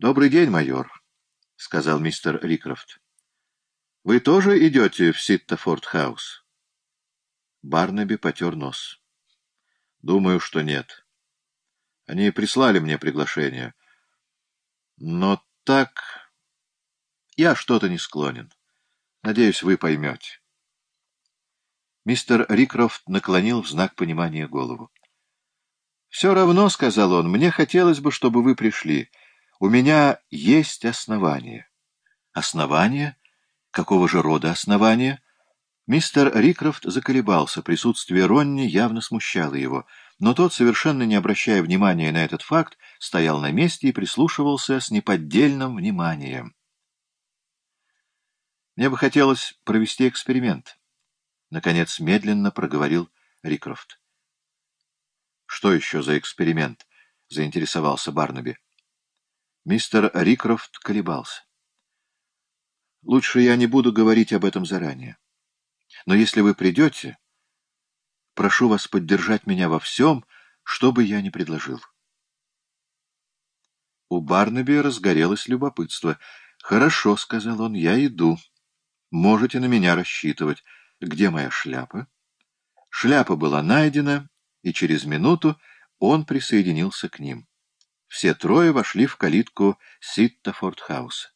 Добрый день, майор, — сказал мистер Рикрофт. — Вы тоже идете в Ситтафорд-хаус? Барнаби потер нос. — Думаю, что нет. Они прислали мне приглашение. Но так... Я что-то не склонен. Надеюсь, вы поймете. Мистер Рикрофт наклонил в знак понимания голову. — Все равно, — сказал он, — мне хотелось бы, чтобы вы пришли. У меня есть основания. Основания? Какого же рода основания? Мистер Рикрофт заколебался, присутствие Ронни явно смущало его, но тот, совершенно не обращая внимания на этот факт, стоял на месте и прислушивался с неподдельным вниманием. Мне бы хотелось провести эксперимент. Наконец, медленно проговорил Рикрофт. — Что еще за эксперимент? — заинтересовался Барнаби. Мистер Рикрофт колебался. «Лучше я не буду говорить об этом заранее. Но если вы придете, прошу вас поддержать меня во всем, что бы я ни предложил». У Барнаби разгорелось любопытство. «Хорошо», — сказал он, — «я иду. Можете на меня рассчитывать. Где моя шляпа?» Шляпа была найдена, и через минуту он присоединился к ним. Все трое вошли в калитку Ситтафорд-хауса.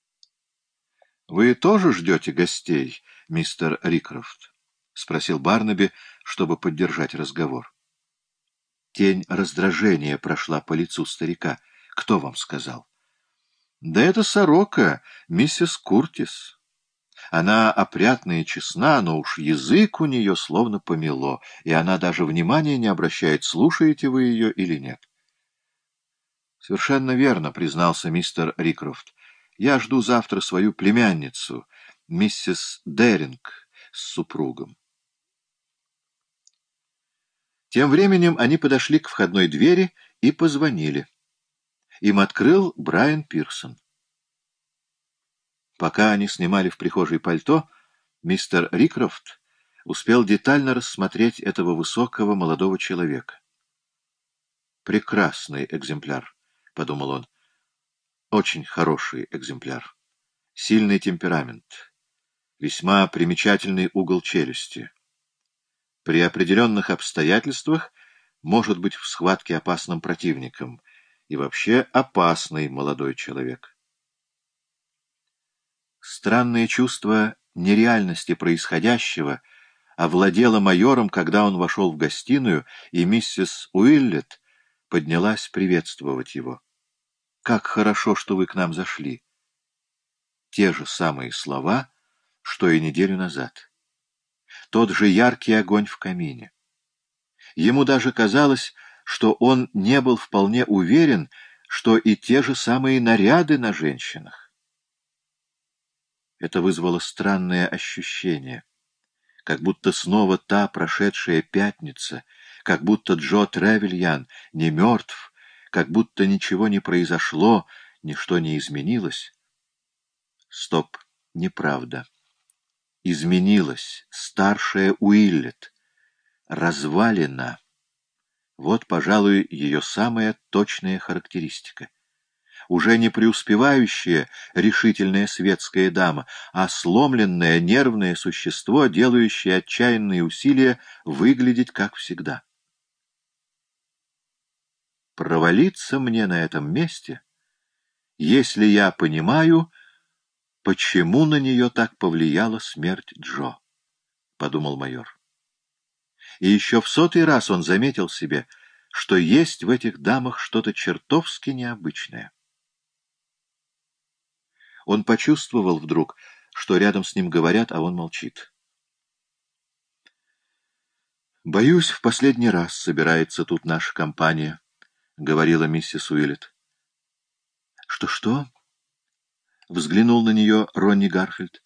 — Вы тоже ждете гостей, мистер Рикрофт? — спросил Барнаби, чтобы поддержать разговор. Тень раздражения прошла по лицу старика. — Кто вам сказал? — Да это сорока, миссис Куртис. Она опрятная и честна, но уж язык у нее словно помело, и она даже внимания не обращает, слушаете вы ее или нет. — Совершенно верно, — признался мистер Рикрофт. — Я жду завтра свою племянницу, миссис Деринг, с супругом. Тем временем они подошли к входной двери и позвонили. Им открыл Брайан Пирсон. Пока они снимали в прихожей пальто, мистер Рикрофт успел детально рассмотреть этого высокого молодого человека. Прекрасный экземпляр. — подумал он. Очень хороший экземпляр. Сильный темперамент. Весьма примечательный угол челюсти. При определенных обстоятельствах может быть в схватке опасным противником. И вообще опасный молодой человек. Странное чувство нереальности происходящего овладело майором, когда он вошел в гостиную, и миссис Уиллет поднялась приветствовать его. «Как хорошо, что вы к нам зашли!» Те же самые слова, что и неделю назад. Тот же яркий огонь в камине. Ему даже казалось, что он не был вполне уверен, что и те же самые наряды на женщинах. Это вызвало странное ощущение, как будто снова та прошедшая пятница, как будто Джо Тревельян не мертв, как будто ничего не произошло, ничто не изменилось. Стоп, неправда. Изменилась старшая Уиллет, развалина. Вот, пожалуй, ее самая точная характеристика. Уже не преуспевающая решительная светская дама, а сломленное нервное существо, делающее отчаянные усилия выглядеть как всегда провалиться мне на этом месте, если я понимаю, почему на нее так повлияла смерть Джо, — подумал майор. И еще в сотый раз он заметил себе, что есть в этих дамах что-то чертовски необычное. Он почувствовал вдруг, что рядом с ним говорят, а он молчит. «Боюсь, в последний раз собирается тут наша компания», — говорила миссис Уиллет. «Что-что?» — взглянул на нее Ронни Гарфилд.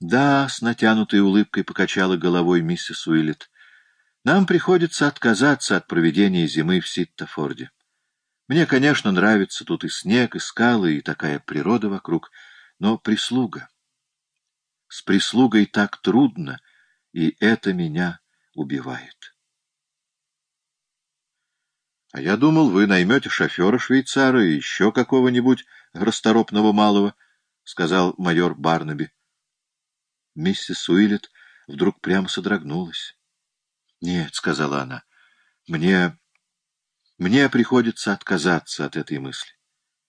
«Да», — с натянутой улыбкой покачала головой миссис Уиллет. «Нам приходится отказаться от проведения зимы в Ситтофорде. Мне, конечно, нравится тут и снег, и скалы, и такая природа вокруг, но прислуга. С прислугой так трудно, и это меня убивает». — А я думал, вы наймете шофера-швейцара и еще какого-нибудь расторопного малого, — сказал майор Барнаби. Миссис Уиллет вдруг прямо содрогнулась. — Нет, — сказала она, — мне... мне приходится отказаться от этой мысли.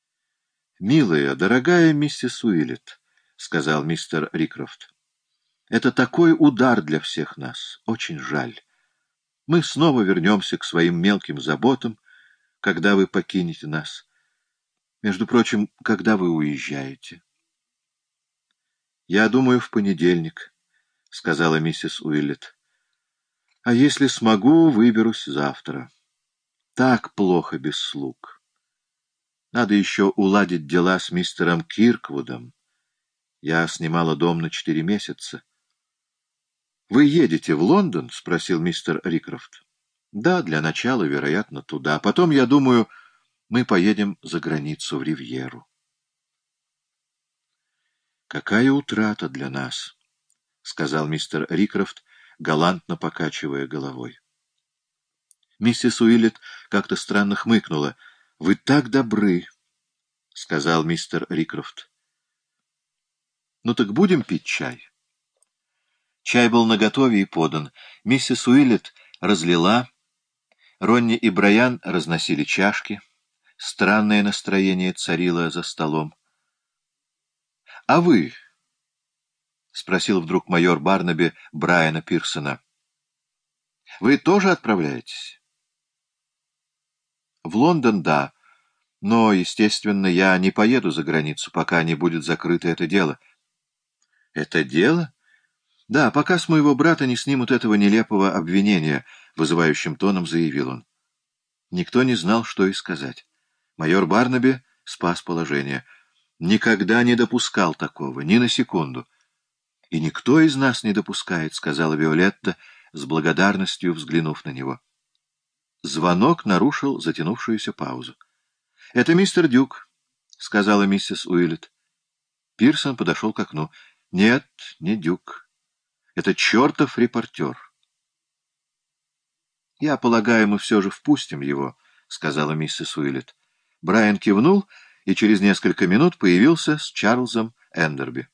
— Милая, дорогая миссис Уиллет, — сказал мистер Рикрофт, — это такой удар для всех нас. Очень жаль. Мы снова вернемся к своим мелким заботам, когда вы покинете нас. Между прочим, когда вы уезжаете? — Я думаю, в понедельник, — сказала миссис Уиллет. — А если смогу, выберусь завтра. Так плохо без слуг. Надо еще уладить дела с мистером Кирквудом. Я снимала дом на четыре месяца. — Вы едете в Лондон? — спросил мистер Рикрофт. — Да, для начала, вероятно, туда. Потом, я думаю, мы поедем за границу в Ривьеру. — Какая утрата для нас, — сказал мистер Рикрофт, галантно покачивая головой. Миссис Уиллет как-то странно хмыкнула. — Вы так добры, — сказал мистер Рикрофт. — Ну так будем пить чай? Чай был наготове и подан. Миссис Уиллет разлила. Ронни и Брайан разносили чашки. Странное настроение царило за столом. — А вы? — спросил вдруг майор Барнаби Брайана Пирсона. — Вы тоже отправляетесь? — В Лондон, да. Но, естественно, я не поеду за границу, пока не будет закрыто это дело. — Это дело? — да, пока с моего брата не снимут этого нелепого обвинения, вызывающим тоном заявил он. Никто не знал, что и сказать. Майор Барнаби спас положение. Никогда не допускал такого, ни на секунду. И никто из нас не допускает, сказала Виолетта, с благодарностью взглянув на него. Звонок нарушил затянувшуюся паузу. — Это мистер Дюк, — сказала миссис Уиллет. Пирсон подошел к окну. — Нет, не Дюк. Это чертов репортер. «Я полагаю, мы все же впустим его», — сказала миссис Уиллет. Брайан кивнул и через несколько минут появился с Чарльзом Эндерби.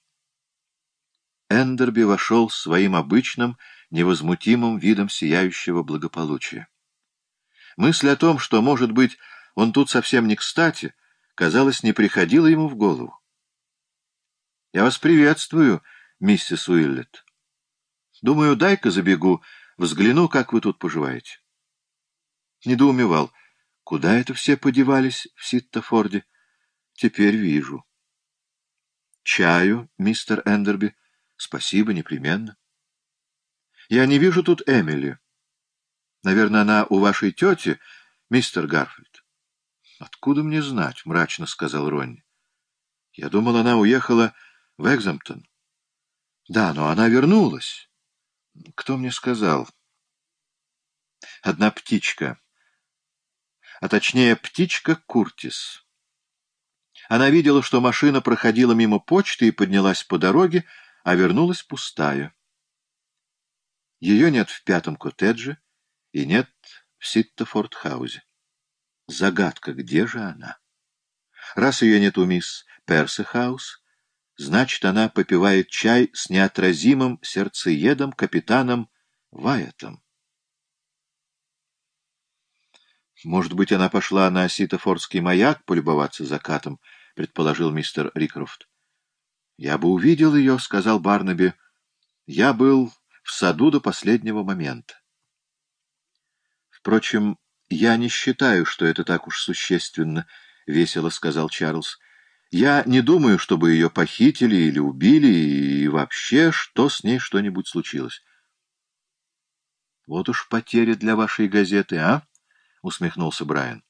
Эндерби вошел своим обычным, невозмутимым видом сияющего благополучия. Мысль о том, что, может быть, он тут совсем не кстати, казалось, не приходила ему в голову. «Я вас приветствую, миссис Уиллет». Думаю, дай-ка забегу, взгляну, как вы тут поживаете. Недоумевал, куда это все подевались в Ситтофорде? Теперь вижу. Чаю, мистер Эндерби? Спасибо, непременно. Я не вижу тут Эмили. Наверное, она у вашей тети, мистер Гарфильд. Откуда мне знать, мрачно сказал Ронни. Я думал, она уехала в Экзамптон. Да, но она вернулась. Кто мне сказал? Одна птичка. А точнее, птичка Куртис. Она видела, что машина проходила мимо почты и поднялась по дороге, а вернулась пустая. Ее нет в пятом коттедже и нет в Ситтофорд-хаузе. Загадка, где же она? Раз ее нет у мисс Персехаус, Значит, она попивает чай с неотразимым сердцеедом капитаном Вайетом. Может быть, она пошла на Ситофордский маяк полюбоваться закатом, предположил мистер Рикрофт. Я бы увидел ее, сказал Барнаби. Я был в саду до последнего момента. Впрочем, я не считаю, что это так уж существенно, — весело сказал Чарльз. Я не думаю, чтобы ее похитили или убили, и вообще, что с ней что-нибудь случилось. — Вот уж потеря для вашей газеты, а? — усмехнулся Брайан.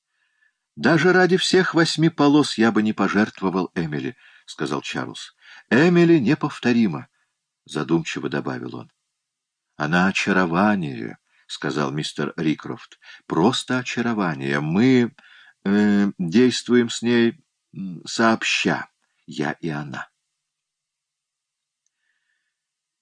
— Даже ради всех восьми полос я бы не пожертвовал Эмили, — сказал Чарльз. — Эмили неповторима, — задумчиво добавил он. — Она очарование, — сказал мистер Рикрофт. — Просто очарование. Мы э, действуем с ней сообща, я и она.